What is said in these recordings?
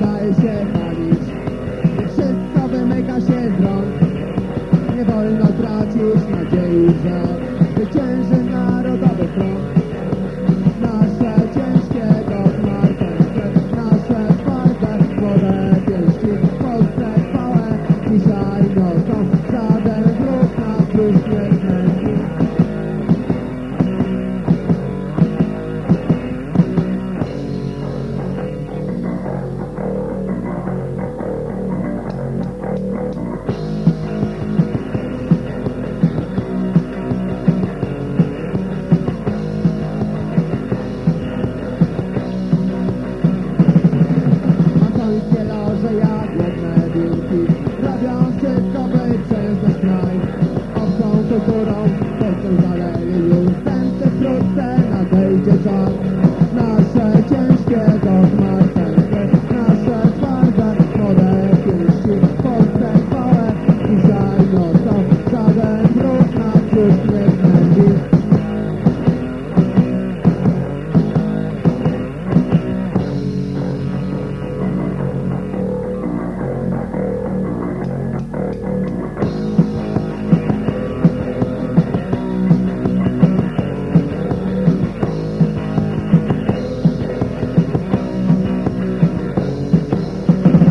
daje się. Palić wszystko wymyka się z rąk. Nie wolno tracić nadziei, że zwycięży Gaza.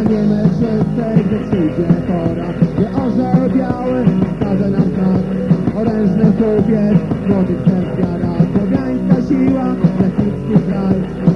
wiemy, że wtedy przyjdzie pora. Nie orzeł biały każe nam tak. Orężny kupiec, młody wstęp wiara Słowiańska siła, lesnicki kraj